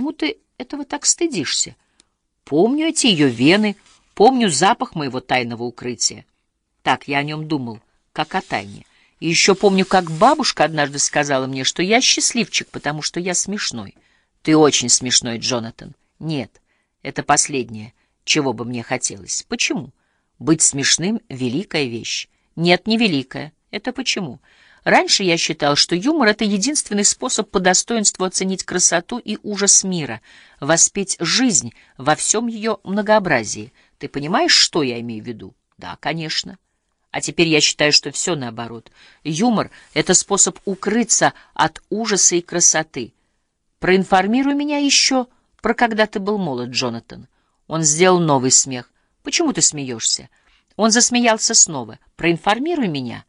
почему ты этого так стыдишься? Помню эти ее вены, помню запах моего тайного укрытия. Так я о нем думал, как о тайне. И еще помню, как бабушка однажды сказала мне, что я счастливчик, потому что я смешной. Ты очень смешной, Джонатан. Нет, это последнее, чего бы мне хотелось. Почему? Быть смешным — великая вещь. Нет, не великая. Это почему? Раньше я считал, что юмор — это единственный способ по достоинству оценить красоту и ужас мира, воспеть жизнь во всем ее многообразии. Ты понимаешь, что я имею в виду? Да, конечно. А теперь я считаю, что все наоборот. Юмор — это способ укрыться от ужаса и красоты. Проинформируй меня еще про когда ты был молод, Джонатан. Он сделал новый смех. Почему ты смеешься? Он засмеялся снова. Проинформируй меня.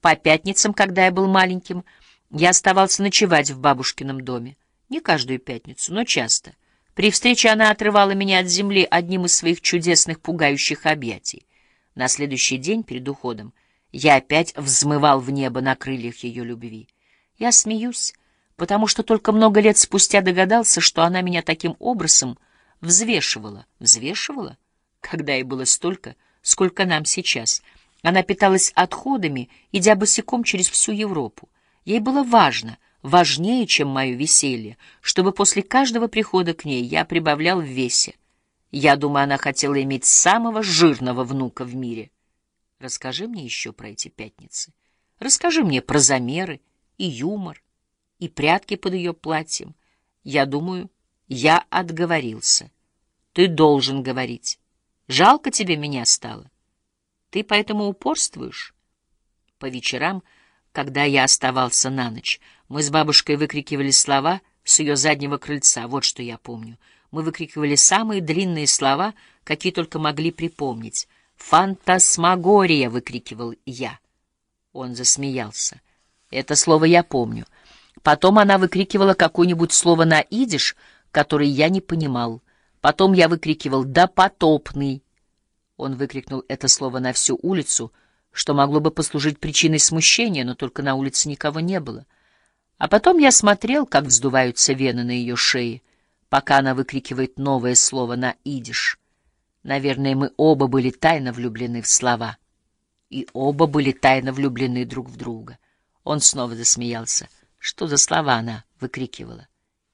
По пятницам, когда я был маленьким, я оставался ночевать в бабушкином доме. Не каждую пятницу, но часто. При встрече она отрывала меня от земли одним из своих чудесных пугающих объятий. На следующий день перед уходом я опять взмывал в небо на крыльях ее любви. Я смеюсь, потому что только много лет спустя догадался, что она меня таким образом взвешивала. Взвешивала? Когда ей было столько, сколько нам сейчас. Она питалась отходами, идя босиком через всю Европу. Ей было важно, важнее, чем мое веселье, чтобы после каждого прихода к ней я прибавлял в весе. Я думаю, она хотела иметь самого жирного внука в мире. Расскажи мне еще про эти пятницы. Расскажи мне про замеры и юмор, и прятки под ее платьем. Я думаю, я отговорился. Ты должен говорить. Жалко тебе меня стало. Ты поэтому упорствуешь? По вечерам, когда я оставался на ночь, мы с бабушкой выкрикивали слова с ее заднего крыльца. Вот что я помню — мы выкрикивали самые длинные слова, какие только могли припомнить. «Фантасмагория!» — выкрикивал я. Он засмеялся. Это слово я помню. Потом она выкрикивала какое-нибудь слово на идиш, которое я не понимал. Потом я выкрикивал «допотопный». Он выкрикнул это слово на всю улицу, что могло бы послужить причиной смущения, но только на улице никого не было. А потом я смотрел, как вздуваются вены на ее шее, пока она выкрикивает новое слово на идиш. Наверное, мы оба были тайно влюблены в слова. И оба были тайно влюблены друг в друга. Он снова засмеялся. Что за слова она выкрикивала?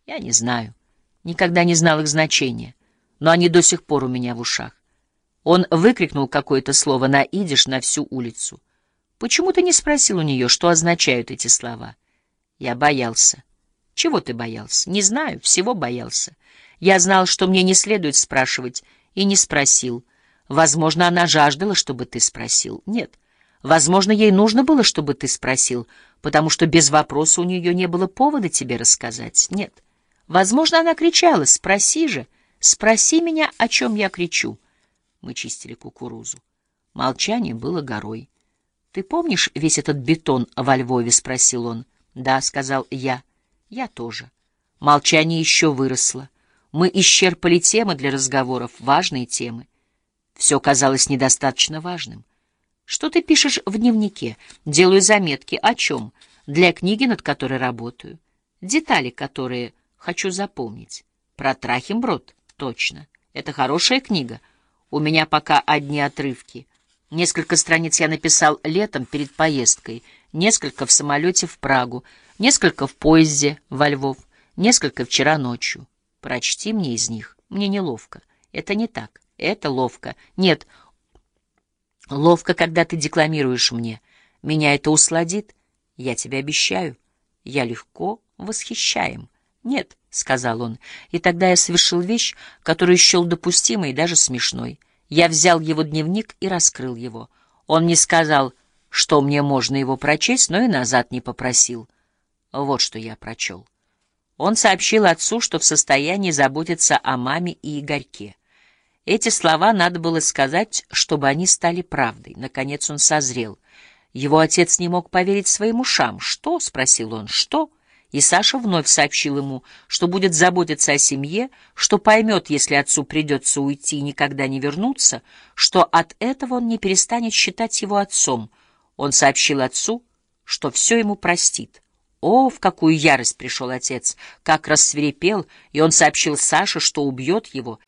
Я не знаю. Никогда не знал их значения. Но они до сих пор у меня в ушах. Он выкрикнул какое-то слово на идиш на всю улицу. Почему ты не спросил у нее, что означают эти слова? Я боялся. Чего ты боялся? Не знаю, всего боялся. Я знал, что мне не следует спрашивать, и не спросил. Возможно, она жаждала, чтобы ты спросил. Нет. Возможно, ей нужно было, чтобы ты спросил, потому что без вопроса у нее не было повода тебе рассказать. Нет. Возможно, она кричала «Спроси же! Спроси меня, о чем я кричу!» Мы чистили кукурузу. Молчание было горой. «Ты помнишь весь этот бетон во Львове?» — спросил он. «Да», — сказал я. Я тоже. Молчание еще выросло. Мы исчерпали темы для разговоров, важные темы. Все казалось недостаточно важным. Что ты пишешь в дневнике? Делаю заметки. О чем? Для книги, над которой работаю. Детали, которые хочу запомнить. Про Трахимброд? Точно. Это хорошая книга. У меня пока одни отрывки. Несколько страниц я написал летом перед поездкой, несколько в самолете в Прагу, Несколько в поезде во Львов, несколько вчера ночью. Прочти мне из них. Мне неловко. Это не так. Это ловко. Нет, ловко, когда ты декламируешь мне. Меня это усладит. Я тебе обещаю. Я легко восхищаем. Нет, — сказал он, и тогда я совершил вещь, которую счел допустимой и даже смешной. Я взял его дневник и раскрыл его. Он не сказал, что мне можно его прочесть, но и назад не попросил. Вот что я прочел. Он сообщил отцу, что в состоянии заботиться о маме и Игорьке. Эти слова надо было сказать, чтобы они стали правдой. Наконец он созрел. Его отец не мог поверить своим ушам. «Что?» — спросил он. «Что?» И Саша вновь сообщил ему, что будет заботиться о семье, что поймет, если отцу придется уйти и никогда не вернуться, что от этого он не перестанет считать его отцом. Он сообщил отцу, что все ему простит. О, в какую ярость пришел отец, как рассверепел, и он сообщил Саше, что убьет его,